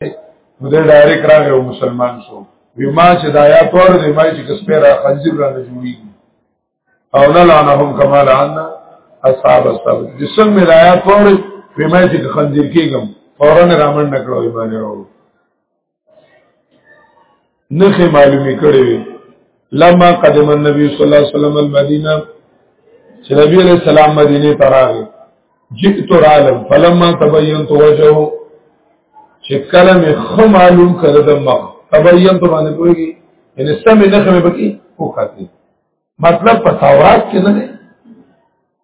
نو دې ډایرک راغی او مسلمان شو بما چې دا یا تور دې ما چې کسپره خنزیر را جوړي او نه لعنهم کما لعن اصحاب السبت جسم مې دا یا تور بما چې خنزیر کېګم فورن رامن نکړو ایمان وروړو نخې معلومې کړې وي لما قدم النبي صلی الله علیه وسلم المدینه چې نبی علیہ السلام مدینه ته راغی جئت عالم فلما تبینت وجهه چې کله مې خو معلوم کړ د مخ تبینت باندې کوي ان سمې نه خمه بکی او خاطی مطلب په تورات کې نه دی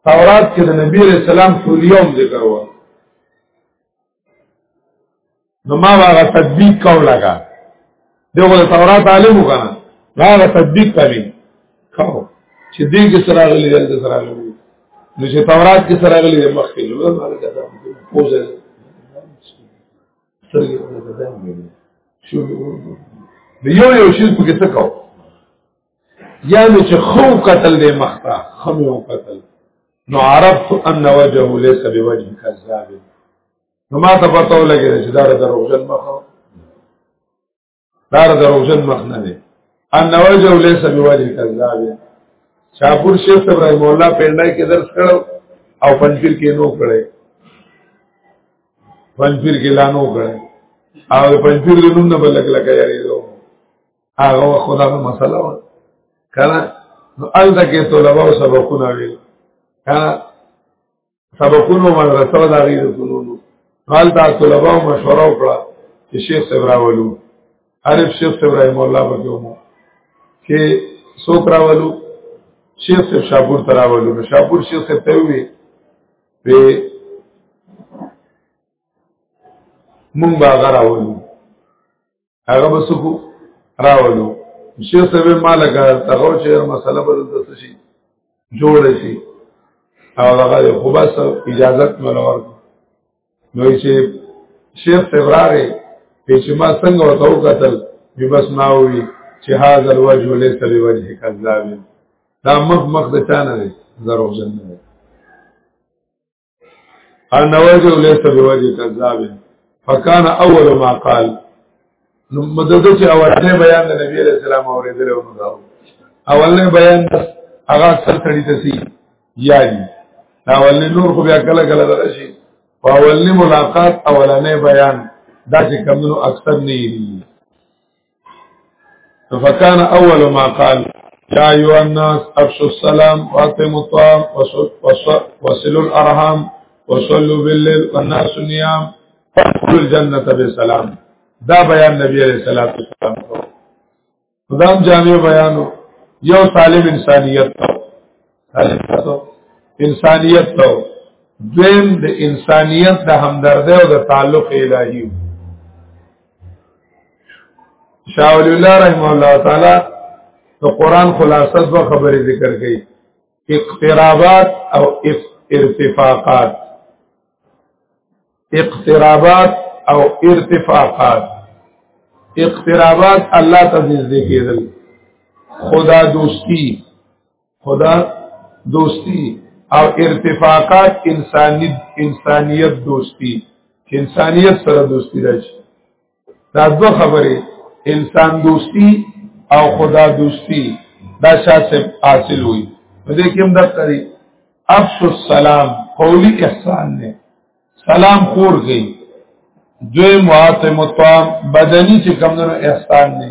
تورات کې د نبی علیہ السلام ټول یوم ذکر و نو ما هغه تطبیق کول لگا دغه تورات عالم وکړه ما هغه تطبیق کوي کاو چې دې کې سره غلي دې سره غلي نو چې تورات کې سره غلي مخکې نو دا مالک دا پوزه سترګې ته ځان دی شو یو یو شی په کې څه کاو یا مې چې خو قتل دې مختا خمه او قتل نو عرفت ان وجهه ليس بوجه كذاب نو ما ته پته ولګی چې دا دروغجن مخ دا دروغجن مخ نه دی ان وجهه ليس بوجه كذاب شاپور شیخ ابراهیم الله پندای کې درس کړو او پنځیر کې نو کړی پنځیر کې لانو کړی او پنځیر د نوم نه بلک لکه یاري دو هغه خدا په مسله و کله نو ال دکې طلبه او سبقونه ویل کله سبقونه مدرسه ولا غیر فنون قال تا طلبه او مشوره وکړه چې شیخ صاحب راولو عارف شیخ صاحب رحم الله پکې ومو کې څوک راولو شیخ صاحب شاپور تراولو نو شاپور شیخ صاحب ته وی په مونږ باغ راولو هغه به سکو راولو شیخ صاحب مالګه دغه چې مسله به دلته شي جوړ شي او هغه خو بس اجازه ملور نو چې شیخ صاحب راغی چې ما څنګه ورته وکتل نو بس ما وی چې هاذ الوجه ليس بوجه کذاب دا مخ مخ د چانه زروغ جن ان وجه ليس بوجه كذاب فكان اول ما قال نو مدد چې اولنې بیان د نبی عليه السلام اوریدل او نو اولنې بیان هغه اکثر سړی ته سي یادي دا اولنې نور خو بیا کله کله درشي په اولنې ملاقات اولنې بیان دا چې کمونو اکثر نه یې فکان اول ما قال يا ايها الناس افشوا السلام واقيموا الطعام وصلوا الارحام وصلوا بالليل والناس نيام فدخل جنت بسلام دا بیان نبی علیہ الصلوۃ والسلام کو خدام جامع بیانو یو سالم انسانیت تو انسانیت ته دویم د انسانیت د همدردی او د تعلق الهی شاہ ولی اللہ رحمه الله تعالی د قران خلاصه دوه خبرې ذکر کړي اقترابات او ارتفاقات اقترابات او ارتفاقات اقترابات الله ته نږدې کېدل خدا دوستی خدا دوستی او ارتفاقات انسانیت انسانیت دوستی چې انسانیت سره دوستی راشي دا دوه خبرې انسان دوستی او خدا دوستی دا شاسب حاصل ہوئی دې کې هم د قری افش السلام قولی احسان نه سلام خور گئی دوی معاتم طعام بدنی چې کمونو احسان نه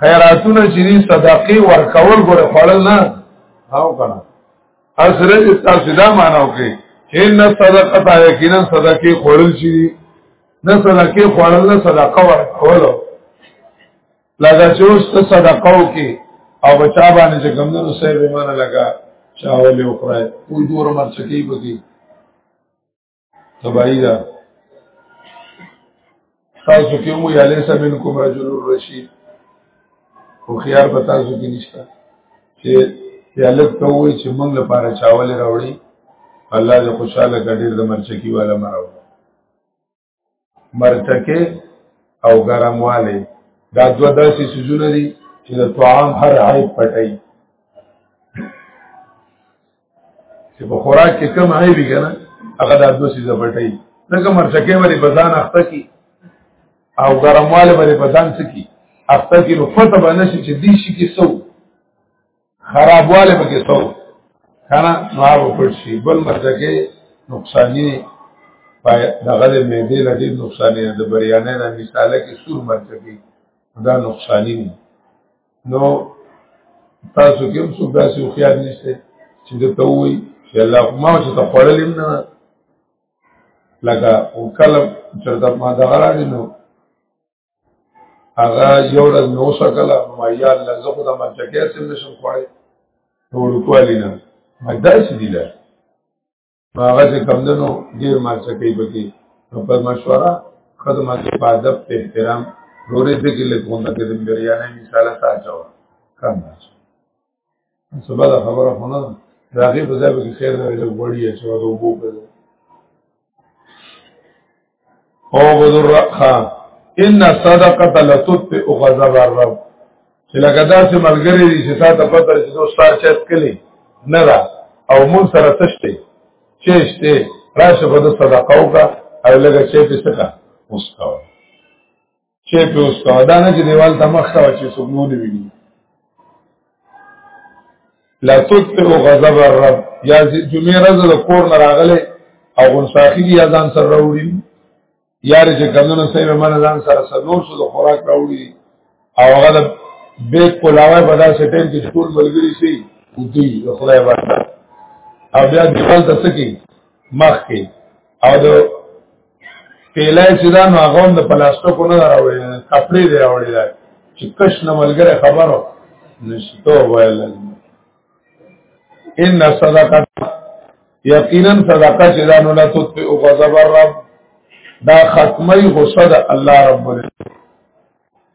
خیراتونه چې دي صدقې ورکول ګوره خوړل نه او کنه اصله چې تاسو دا معنا وکړي چې ان صدقه تا یقینا صدقې خوړل شي نه صدقې خوړل نه صدقه ورکول لکه چې اوس ته صدقه وکي او بچا باندې چې کمندونو سه به معنا لگا چاولې وکړای کوی دور مرچکی بږي تبایی دا تاسو کې مو یا لیسا منکم رجل الرشید او خيار په تاسو کې نشته چې یالک ته وای چې موږ لپاره چاول راوړي الله دې خوشاله کړي د مرچکی والا مراو مرتکه او ګرمواله دا دوه داسې سيزونه دي چې د طعام هر عیب پټي چې په خوراک کې کم عیب کنه هغه دا دوه سيزه پټي ځکه مرتکه باندې بزان اخته کی او ګرمواله باندې بزان سکی اخته کی نو پته باندې چې دې شي کې سو خرابواله پکې سو کنه نو هغه پټ شي بل مرزکه نقصانی پای دغه د معدې لټي نقصانی د بریانه نه مثاله کې سور مرزکه دا نقصانی نه نو تاسو کوم څه داسې خیال نشته چې د توي چې الله ما چې ته خړلم نه لکه او کله چې دا ما دغه راځي نو هغه یو ورځ نو سکلا ما یا الله زه خدای ما چکه سم نشم خوړې ټول کوالی نه ما داس دی لا ما هغه چې کم دنو ډیر ما چکه بکی نو پر مشوره خدمت په ادب په احترام رورې دې کې لګونه کې د بریانه مثال ساتو کم سبا دا خبره خو نه ده د هغې په ځای پکې خیر نه وي لږ غوړي اچوه د اوبو په ځای اوبدو الرقا ان صدقه لتطفئ غضب الرب چې لکه داسې ملګری دي چې تا ته پته چې دوه سار چت کلی نه ده او مون سره تشته چېشته راشه په صدقه وکړه او لږه چې په څه کا اوس کاوه چې په اوس کا دا نه چې دیوال ته مخ راو چې څوک نو دی ویني لا تطفئ غضب الرب یا جمعه رز د کور نه راغله او غنساخی دی ازان سره راوړي یار چې کمونه سې به من ازان سره سنور شو د خوراک راوړي او هغه د بیت کولاوه بدا سټین کې ټول ملګری سي ودی د خدای ورته او بیا دیوال ته سکی مخ کې او د پیلای چې دا نو هغه د پلاستیکو نه راوړي کپړې دی راوړي دا چې کښ نه ملګری خبرو نشته وایل ان صدقه یقینا صدقه چې دا نو لا تطفئ غضب الرب دا ختمي غصه د الله رب العزت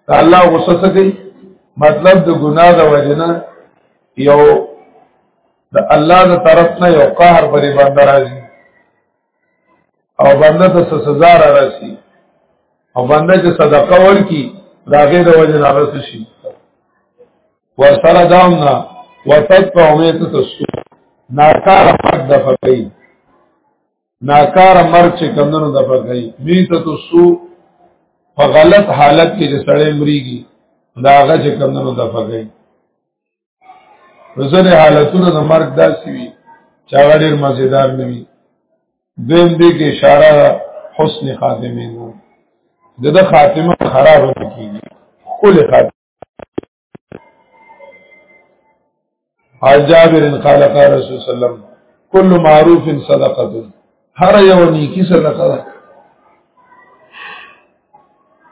دا الله غصه څه کوي مطلب د ګناه د وجنه یو د الله د طرف نه یو قهر پرې باندې راځي او بنده ته سزا را رسی او بنده چې صدقه ورکی دا غیر د وجه نه رس شي ور سره دام نه وتدفع امیت تسو ناکار مرد دفع کئی ناکار مرد چې کمدنو دفع کئی میت تسو په غلط حالت کې چې سړی مریږي دا هغه چې کمدنو دفع کئی ځنه حالتونه د مرګ داسې وي چې هغه ډېر مزیدار نه وي دویم دې کې اشاره حسن خاتمه نو دغه خاتمه خراب نه کیږي کل خاتمه عن جابر قال قال رسول الله صلی الله علیه وسلم كل معروف صدقه هر یو نیکی صدقه ده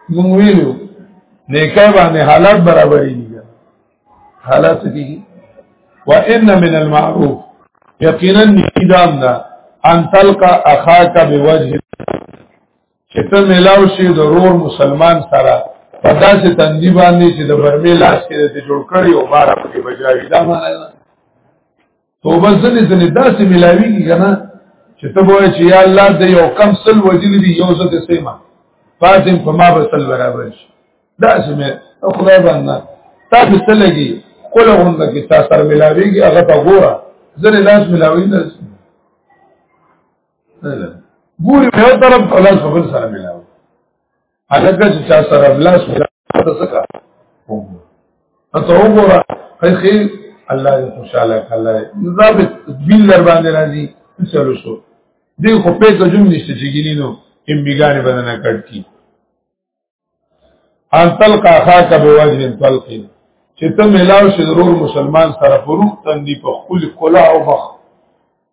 مونږ ویلو نیکه باندې حالات برابرې دي حالات دي وان من المعروف یقینا نظام دا ان تلقى اخاك بوجه چې ته ملاو شي د رور مسلمان سره په داسې تندی باندې چې د برمې لاس کې ته جوړ کړی او بار په کې بجاوي دا معنی توبه ځنې ځنې داسې ملاویږي کنه چې ته وایې چې یا الله دې یو کم سل وجلی دی یو زته سیمه فاطم په ما به سل برابر شي داسې مې خدای باندې تا به سلګي کوله غونډه کې تا سره ملاویږي هغه ته ګوره ځنې لاس ملاوي نه ګوري په یو طرف او لاس په بل سره ملاوي هغه چې چا سره بلاس پیدا تسکا ته ته وګوره خیر الله دې خوشاله کړه دا به تدبیر لر باندې راځي چلو شو دې خو په ته جون نشته چې ګینینو هم بیګانې بدنه کټ کی ان تلقا خاک به وجه تلقین چې ته ملاو شې ضرور مسلمان سره فروخ تندې په خپل کلا او بخ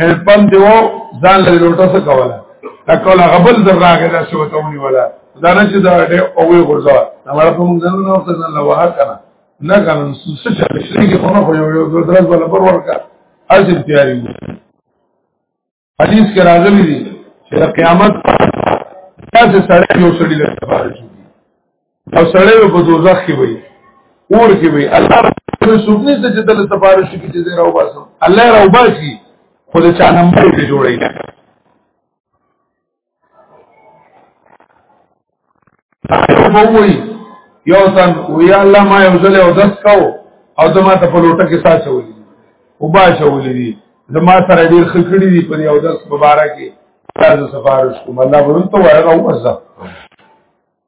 هلپم دیو ځان له لوټه څه کوله دا کوله غبل در راغی دا څه وته ونی ولا دا نه چې دا ډې او وی غرزا دا مړ په موږ نه نو څه نه لوه کنه نه کنه څه چې شریږي خو نه خو یو یو درځ ولا پر ورکا اجل تیاری حدیث کې راغلی دی چې قیامت پر تاسو سره یو سړي لپاره او سړی په دوزخ کې وي اور کې وي الله رحمت سوبني ته چې دل سفارش کې چې راو باسو الله راو باسي خو د چا نمبر به جوړی نه ووي یو تن وی الله ما یو ځل او دس کو او دما ته په لوټه کې ساته ولې او با شولې دي زما سره ډیر خکړې دي په یو دس مبارکي تاسو سفارش کوم الله ورته وایي او وځه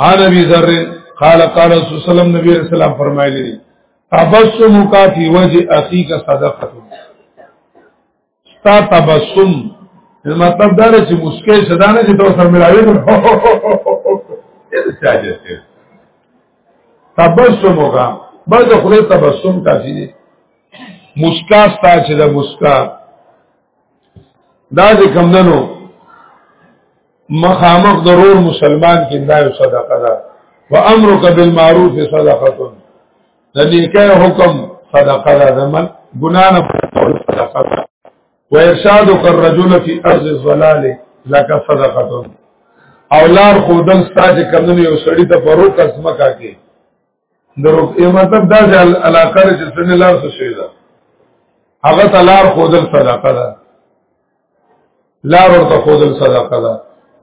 عن ابي ذر قال قال رسول الله صلی الله علیه وسلم نبی رسول الله فرمایلی تبسمک فی وجه اخیک صدقه ستا تبسم مطلب دا چې مسکه صدا نه چې تو سره ملاوي نو تبسم وکا بس خله تبسم کافي دي مسکا ستا چې دا مسکا دا دې کم دنو مخامخ ضرور مسلمان کې دا یو صدقه ده و امرک بالمعروف صدقه د نیکه حکم صدقه ده زمن ګنا نه صدقه ده و ارشادک الرجل فی ارض الضلال لك صدقه او لار خودل ستاسو کمنو یو سړی ته پرو قسمه کا کې درو یو مطلب دا چې علاقه چې څنګه لار څه شي دا هغه تلار خودل صدقه ده لار ورته خودل صدقه ده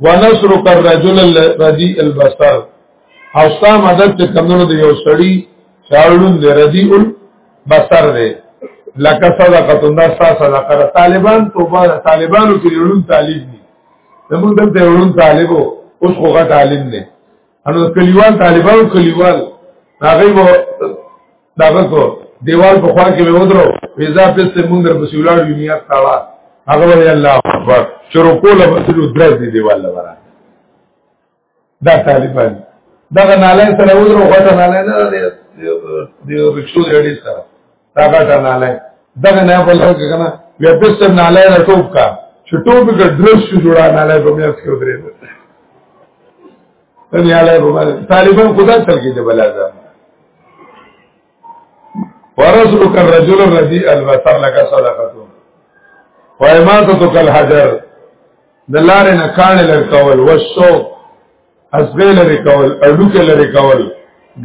ونصر کر رجل الردی البصر او ستا مدد چې کمونو دی یو سړی چاړون دی ردی البصر دی لکه صدقه تنده ستا صدقه ده طالبان توبه ده طالبانو کې یړون طالب دي زمونږ دلته یړون طالبو اوس خو غټ عالم دی انو کلیوال طالبان کلیوال هغه وو داغه کو دیوال په خوا کې به ودرو ویزا په سمندر په سیولار دنیا تاوا هغه وی الله اکبر شروع کوله په سلو درز دی دیوال لورا دا طالبان دا نالای سره ودرو غټه نالای نه دی رښتو دی سره دا غټه نه لای دغه نه په لږ کنه بیا پسته نه لای را ټوب کا چې ټوب کا درس شو جوړا نه لای په میاس کې ودرې نه نه لای په باندې طالبان خدا تل کې دی بلا ځه ورسلک الرجل الذي البصر لك صدقته وایماتتک الحجر د لارې نه کانې لرکول وشو اسبه لري کول اډوک لري کول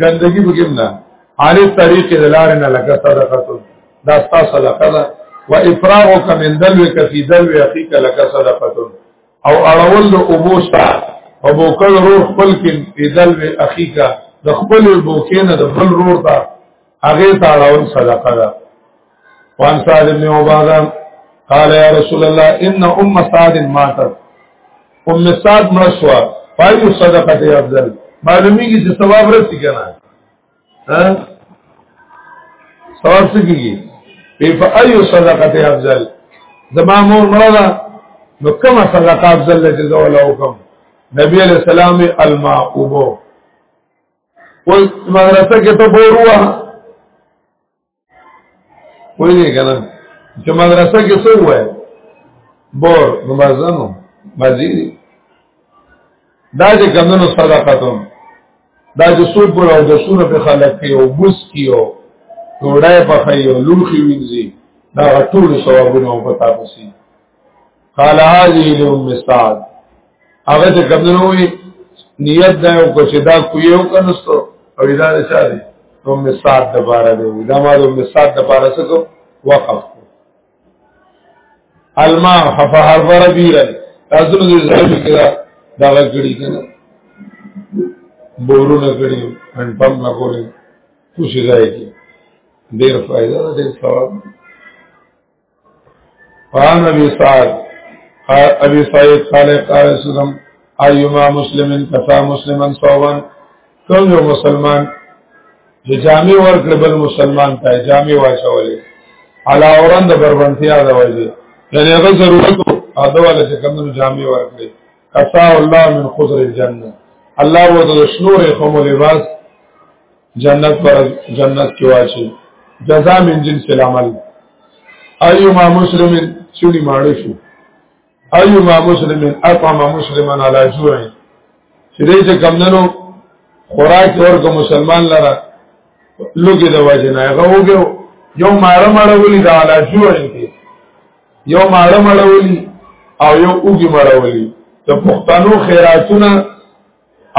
ګندګي بګم نه عالی طریق د لار نه لکه صدقه دا ستا صدقه ده و افراغک من دلوک فی دلو اخیک لکه صدقه او اړول د ابو ستا او بوکل روح خپل کې فی دلو اخیک د خپل بوکینه د بل روح ته هغه ته اړول صدقه ده وان سعد بن عباده قال يا رسول الله ان ام سعد ماتت ام سعد مرشوا فايو صدقه دي افضل معلومیږي چې ثواب رسي کنه ها ثواب څه کیږي په فايو صدقه دي افضل زما مور مردا نو کومه صدقه افضل ده چې زول حکم نبی علیہ السلام الماء وبو ول مدرسه کې ته بوروا وای نه کنه چې مدرسه کې څه وای بور نو مازنو مزي دا چې کمنو صدقاتو دا چې سود پر او د سونه په خلک کې او بوس کیو ټوړای په خیو لوخي وینځي دا ټول ثوابونه او پتا پسی قال هذه لام سعد هغه چې کمنو وي نیت دا یو کوچ دا کویو کنستو او دا نه چا دي نو مثال د بارا دی دا ما د مثال د بارا سکو وقف الما حفا حرف ربیرا تاسو دې ځای کې دا دا کړی کنه بورو نه کړی ان پم نه کولې خوشی ځای کې ډیر فائدہ ډیر ثواب قال ابي سعد قال ابي سعيد قال قال اسلم ايما مسلم كفى مسلما صوبا کوم یو مسلمان چې جامع ورکړ بل مسلمان ته جامع واچولې علا اوران د بربنتیا د وجه یعنی هغه ضرورت اده ولا چې کوم جامع ورکړي کسا الله من خضر الجنه الله وو د شنور خمو لباس جنت پر جنت کې واچي جزاء من جنس العمل ايما مسلم چوني ماړي شو ايما مسلم اطعم مسلما على جوع چې دې چې کمندنو خوراک ورکو مسلمان لره لوګي د واجب نه غوګو یو ماړه ماړه ولي د علا جوع کې یو ماړه ماړه ولي او یو اوګي ماړه ولي د پښتنو خیراتونه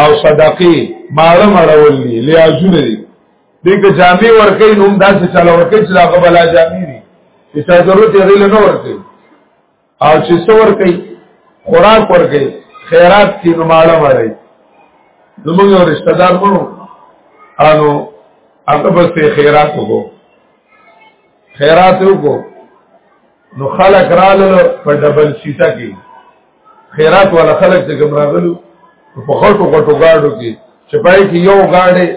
او صدقه ماړه مړول دي لیازونه دي دغه جامع ورکې نوم داسې چاله ورکې چې هغه بلا جامع دي چې چا ضرورت یې غل نه ورکې او چې څو ورکې خوراک ورکې خیرات کې نو ماړه مړې نو موږ یو رشتہ دار مونږ انو هغه به خیرات وکړو خیرات وکړو نو خلک رالل په ډبل سیټه کې خیرات ولا خلک ته ګمراغلو په خټو خټو گاډو کې چې پای کې یو گاډي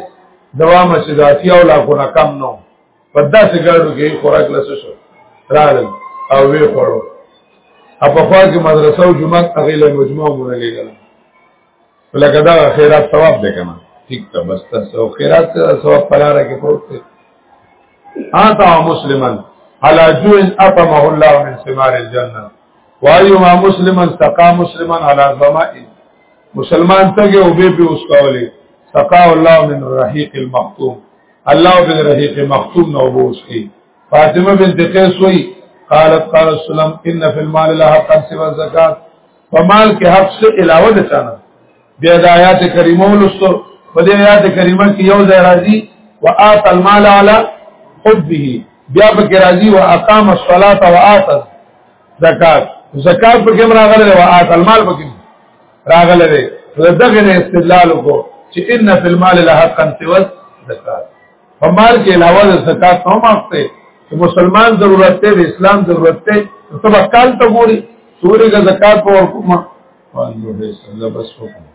دوام چې ذاتی او لا کو کم نو په داسې گاډو کې خوراک لسه شو رالل او وی خورو اپا خوا کې مدرسه او جمعه هغه له مجموعه مونږ لګل لکه دا خیرات ثواب دی کنه ٹھیک ته بس تاسو خیرات ثواب پلاره کې پروت دی آتا مسلمن على جوع اطمه الله من ثمار الجنه وايما مسلمن سقا مسلمن على ظمائ مسلمان ته او به په اوس کولې سقا الله من رحيق المختوم الله بن رحيق المختوم نو بوس کی فاطمه بنت قیس وی قالت قال السلام ان في المال لها قد سوى الزکات په مال کې حق څه علاوه د چانه بیا د آیات کریمه ولستو په دې آیات کریمه کې یو ځای راځي وآت المال على حبه بیا په کې راځي واقام الصلاه وآت زکات زکات په کې راغله وآت المال په کې راغله دغه استدلال کو چې ان فی المال لحقا سوى زکات په مال کې علاوه د زکات هم اخته چې مسلمان ضرورت دی د اسلام ضرورت دی ته به کال ته ګوري سوري د زکات په ورکوم والله دې سره بس وکړه